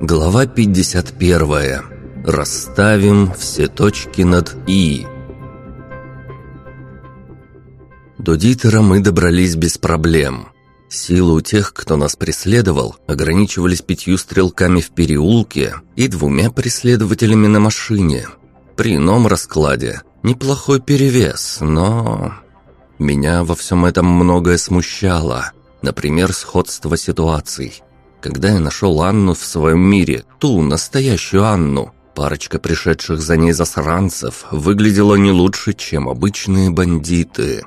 Глава 51. Расставим все точки над «и». До Дитера мы добрались без проблем. Силы у тех, кто нас преследовал, ограничивались пятью стрелками в переулке и двумя преследователями на машине. При ином раскладе неплохой перевес, но... Меня во всем этом многое смущало. Например, сходство ситуаций. Когда я нашел Анну в своем мире, ту, настоящую Анну, парочка пришедших за ней засранцев выглядела не лучше, чем обычные бандиты.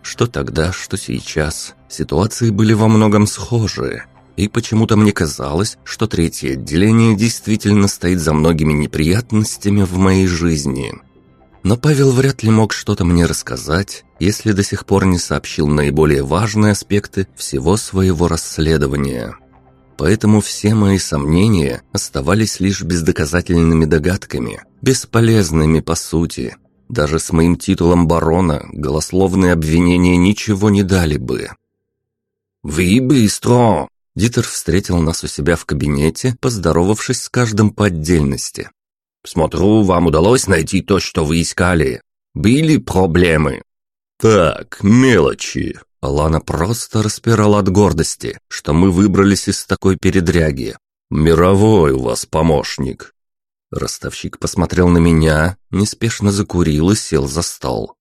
Что тогда, что сейчас, ситуации были во многом схожи. И почему-то мне казалось, что третье отделение действительно стоит за многими неприятностями в моей жизни. Но Павел вряд ли мог что-то мне рассказать, если до сих пор не сообщил наиболее важные аспекты всего своего расследования – Поэтому все мои сомнения оставались лишь бездоказательными догадками, бесполезными по сути. Даже с моим титулом барона голословные обвинения ничего не дали бы. «Вы быстро!» Дитер встретил нас у себя в кабинете, поздоровавшись с каждым по отдельности. «Смотрю, вам удалось найти то, что вы искали. Были проблемы?» «Так, мелочи», Алана просто распирала от гордости, что мы выбрались из такой передряги. «Мировой у вас помощник!» Ростовщик посмотрел на меня, неспешно закурил и сел за стол.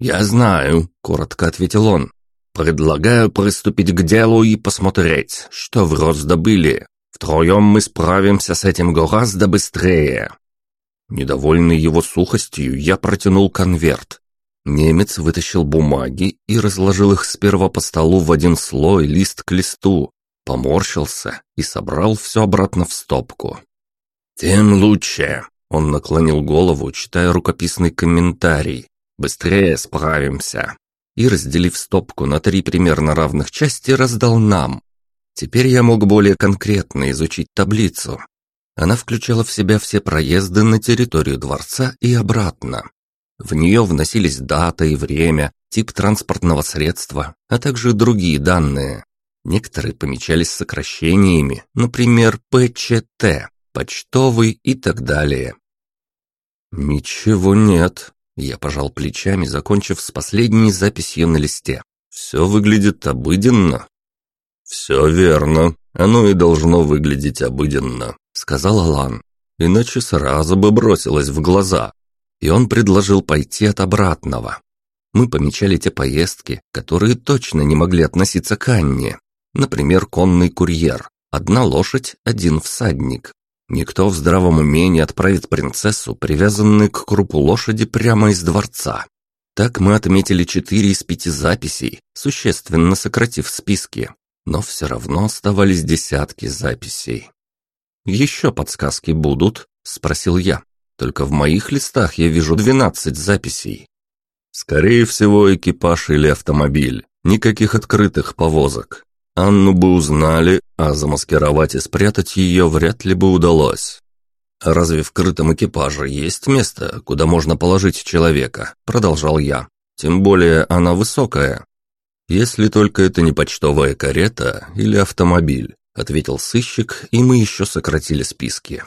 «Я знаю», — коротко ответил он. «Предлагаю приступить к делу и посмотреть, что в раздобыли. Втроем мы справимся с этим гораздо быстрее». Недовольный его сухостью, я протянул конверт, Немец вытащил бумаги и разложил их сперва по столу в один слой, лист к листу, поморщился и собрал все обратно в стопку. «Тем лучше», — он наклонил голову, читая рукописный комментарий. «Быстрее справимся». И, разделив стопку на три примерно равных части, раздал нам. Теперь я мог более конкретно изучить таблицу. Она включала в себя все проезды на территорию дворца и обратно, в нее вносились дата и время, тип транспортного средства, а также другие данные. Некоторые помечались сокращениями, например, ПЧТ, почтовый и так далее. «Ничего нет», — я пожал плечами, закончив с последней записью на листе. «Все выглядит обыденно». «Все верно, оно и должно выглядеть обыденно», — сказал Алан. «Иначе сразу бы бросилось в глаза и он предложил пойти от обратного. Мы помечали те поездки, которые точно не могли относиться к Анне. Например, конный курьер. Одна лошадь, один всадник. Никто в здравом уме не отправит принцессу, привязанную к крупу лошади, прямо из дворца. Так мы отметили четыре из пяти записей, существенно сократив списки. Но все равно оставались десятки записей. «Еще подсказки будут?» – спросил я. Только в моих листах я вижу 12 записей. Скорее всего, экипаж или автомобиль. Никаких открытых повозок. Анну бы узнали, а замаскировать и спрятать ее вряд ли бы удалось. «Разве в крытом экипаже есть место, куда можно положить человека?» – продолжал я. «Тем более она высокая». «Если только это не почтовая карета или автомобиль», – ответил сыщик, и мы еще сократили списки.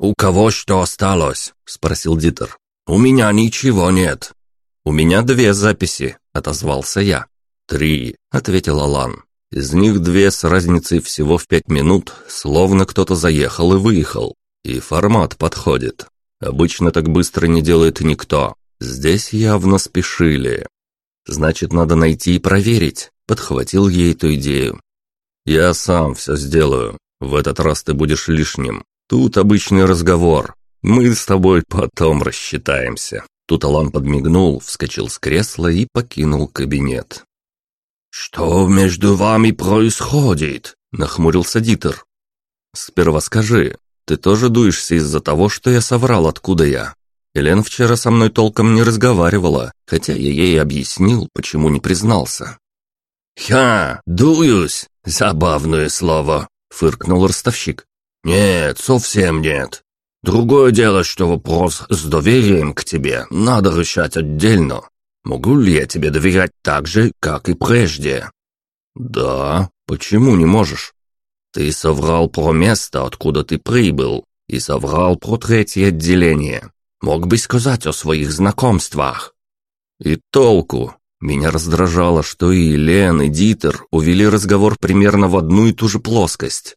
«У кого что осталось?» – спросил Дитер. «У меня ничего нет». «У меня две записи», – отозвался я. «Три», – ответил Алан. «Из них две с разницей всего в пять минут, словно кто-то заехал и выехал. И формат подходит. Обычно так быстро не делает никто. Здесь явно спешили. Значит, надо найти и проверить», – подхватил ей эту идею. «Я сам все сделаю. В этот раз ты будешь лишним. Тут обычный разговор. Мы с тобой потом рассчитаемся. Тут Алан подмигнул, вскочил с кресла и покинул кабинет. «Что между вами происходит?» – нахмурился Дитер. «Сперва скажи, ты тоже дуешься из-за того, что я соврал, откуда я? Елена вчера со мной толком не разговаривала, хотя я ей объяснил, почему не признался». «Ха, дуюсь! Забавное слово!» – фыркнул ростовщик. «Нет, совсем нет. Другое дело, что вопрос с доверием к тебе надо решать отдельно. Могу ли я тебе доверять так же, как и прежде?» «Да? Почему не можешь?» «Ты соврал про место, откуда ты прибыл, и соврал про третье отделение. Мог бы сказать о своих знакомствах». «И толку?» Меня раздражало, что и Лен, и Дитер увели разговор примерно в одну и ту же плоскость.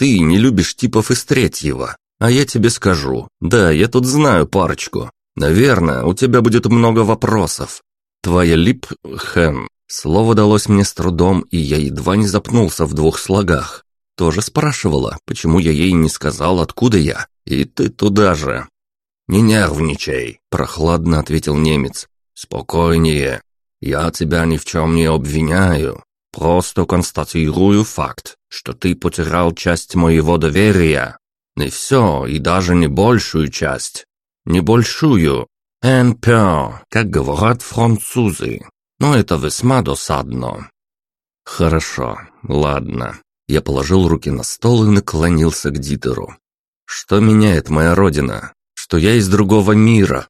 «Ты не любишь типов из третьего, а я тебе скажу. Да, я тут знаю парочку. Наверное, у тебя будет много вопросов. Твоя лип... хэн Слово далось мне с трудом, и я едва не запнулся в двух слогах. Тоже спрашивала, почему я ей не сказал, откуда я. И ты туда же. «Не нервничай», – прохладно ответил немец. «Спокойнее. Я тебя ни в чем не обвиняю. Просто констатирую факт, что ты потерял часть моего доверия. Не все, и даже не большую часть. Не большую. Peu, как говорят французы но это весьма досадно. Хорошо, ладно. Я положил руки на стол и наклонился к Дитеру. Что меняет моя родина? Что я из другого мира?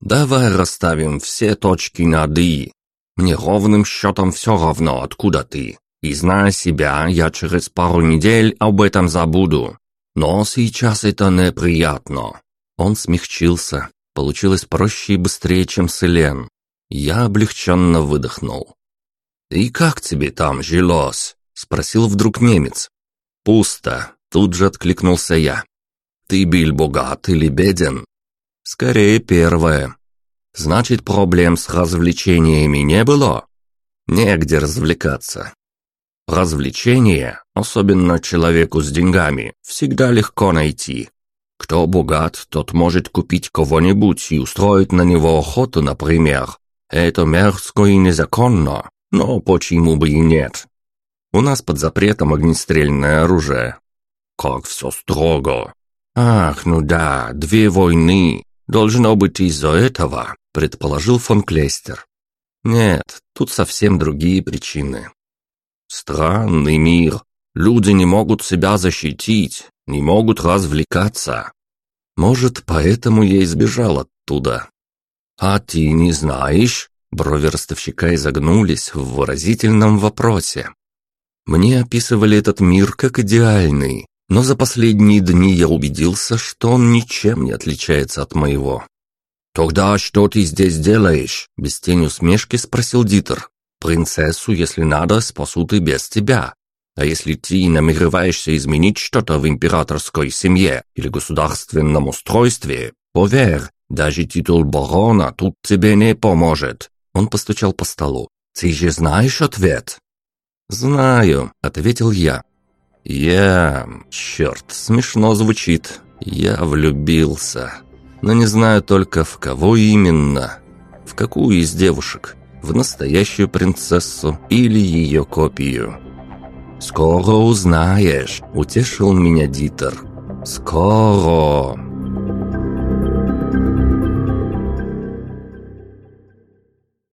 Давай расставим все точки над «и». Мне ровным счетом все равно, откуда ты. И зная себя, я через пару недель об этом забуду. Но сейчас это неприятно. Он смягчился. Получилось проще и быстрее, чем с Элен. Я облегченно выдохнул. «И как тебе там жилось?» – спросил вдруг немец. «Пусто», – тут же откликнулся я. «Ты был богат или беден?» «Скорее первое». «Значит, проблем с развлечениями не было?» «Негде развлекаться». «Развлечения, особенно человеку с деньгами, всегда легко найти. Кто богат, тот может купить кого-нибудь и устроить на него охоту, например. Это мерзко и незаконно, но почему бы и нет? У нас под запретом огнестрельное оружие. Как все строго. Ах, ну да, две войны. Должно быть из-за этого, предположил фон Клейстер. Нет, тут совсем другие причины. Странный мир. Люди не могут себя защитить, не могут развлекаться. Может, поэтому я избежал оттуда. «А ты не знаешь?» Брови ростовщика изогнулись в выразительном вопросе. Мне описывали этот мир как идеальный, но за последние дни я убедился, что он ничем не отличается от моего. «Тогда что ты здесь делаешь?» – без тени усмешки спросил Дитер. «Принцессу, если надо, спасут и без тебя. А если ты намереваешься изменить что-то в императорской семье или государственном устройстве, поверь, даже титул барона тут тебе не поможет. Он постучал по столу. Ты же знаешь ответ? Знаю, ответил я. Я, черт, смешно звучит. Я влюбился. Но не знаю только в кого именно. В какую из девушек? В настоящую принцессу или ее копию? «Скоро узнаешь», — утешил меня Дитер. «Скоро».